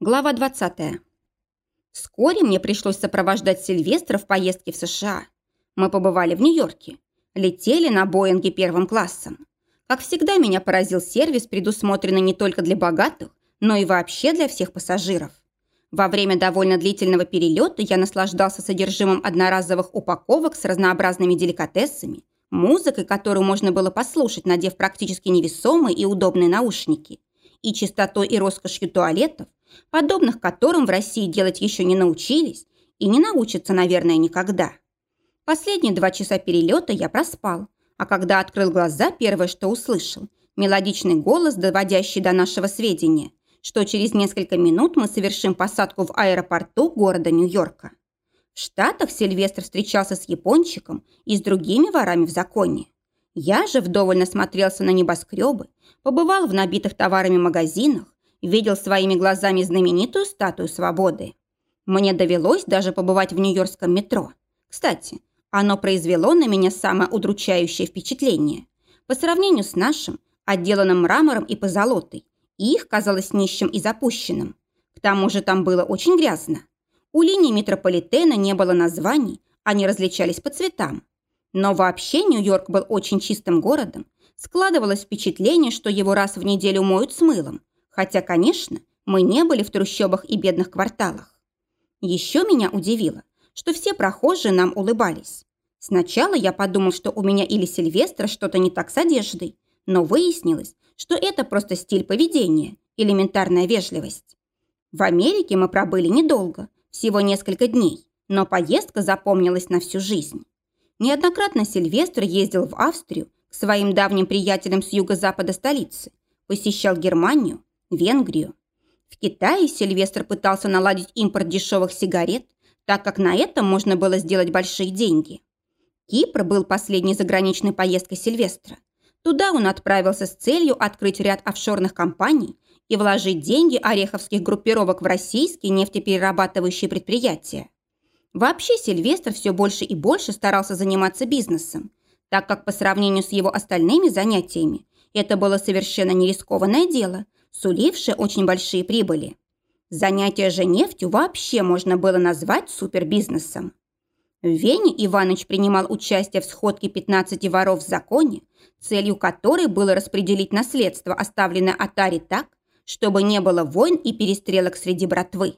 Глава 20. Вскоре мне пришлось сопровождать Сильвестра в поездке в США. Мы побывали в Нью-Йорке. Летели на Боинге первым классом. Как всегда, меня поразил сервис, предусмотренный не только для богатых, но и вообще для всех пассажиров. Во время довольно длительного перелета я наслаждался содержимым одноразовых упаковок с разнообразными деликатесами, музыкой, которую можно было послушать, надев практически невесомые и удобные наушники, и чистотой и роскошью туалетов, подобных которым в России делать еще не научились и не научатся, наверное, никогда. Последние два часа перелета я проспал, а когда открыл глаза, первое, что услышал – мелодичный голос, доводящий до нашего сведения, что через несколько минут мы совершим посадку в аэропорту города Нью-Йорка. В Штатах Сильвестр встречался с япончиком и с другими ворами в законе. Я же вдоволь насмотрелся на небоскребы, побывал в набитых товарами магазинах, видел своими глазами знаменитую статую свободы. Мне довелось даже побывать в Нью-Йоркском метро. Кстати, оно произвело на меня самое удручающее впечатление. По сравнению с нашим, отделанным мрамором и позолотой, их казалось нищим и запущенным. К тому же там было очень грязно. У линии метрополитена не было названий, они различались по цветам. Но вообще Нью-Йорк был очень чистым городом. Складывалось впечатление, что его раз в неделю моют с мылом, Хотя, конечно, мы не были в трущобах и бедных кварталах. Еще меня удивило, что все прохожие нам улыбались. Сначала я подумал, что у меня или Сильвестра что-то не так с одеждой, но выяснилось, что это просто стиль поведения, элементарная вежливость. В Америке мы пробыли недолго, всего несколько дней, но поездка запомнилась на всю жизнь. Неоднократно Сильвестр ездил в Австрию к своим давним приятелям с юго-запада столицы, посещал Германию, Венгрию. В Китае Сильвестр пытался наладить импорт дешевых сигарет, так как на этом можно было сделать большие деньги. Кипр был последней заграничной поездкой Сильвестра. Туда он отправился с целью открыть ряд офшорных компаний и вложить деньги ореховских группировок в российские нефтеперерабатывающие предприятия. Вообще Сильвестр все больше и больше старался заниматься бизнесом, так как по сравнению с его остальными занятиями это было совершенно не рискованное дело – сулившие очень большие прибыли. Занятие же нефтью вообще можно было назвать супербизнесом. В Вене Иваныч принимал участие в сходке 15 воров в законе, целью которой было распределить наследство, оставленное Атари так, чтобы не было войн и перестрелок среди братвы.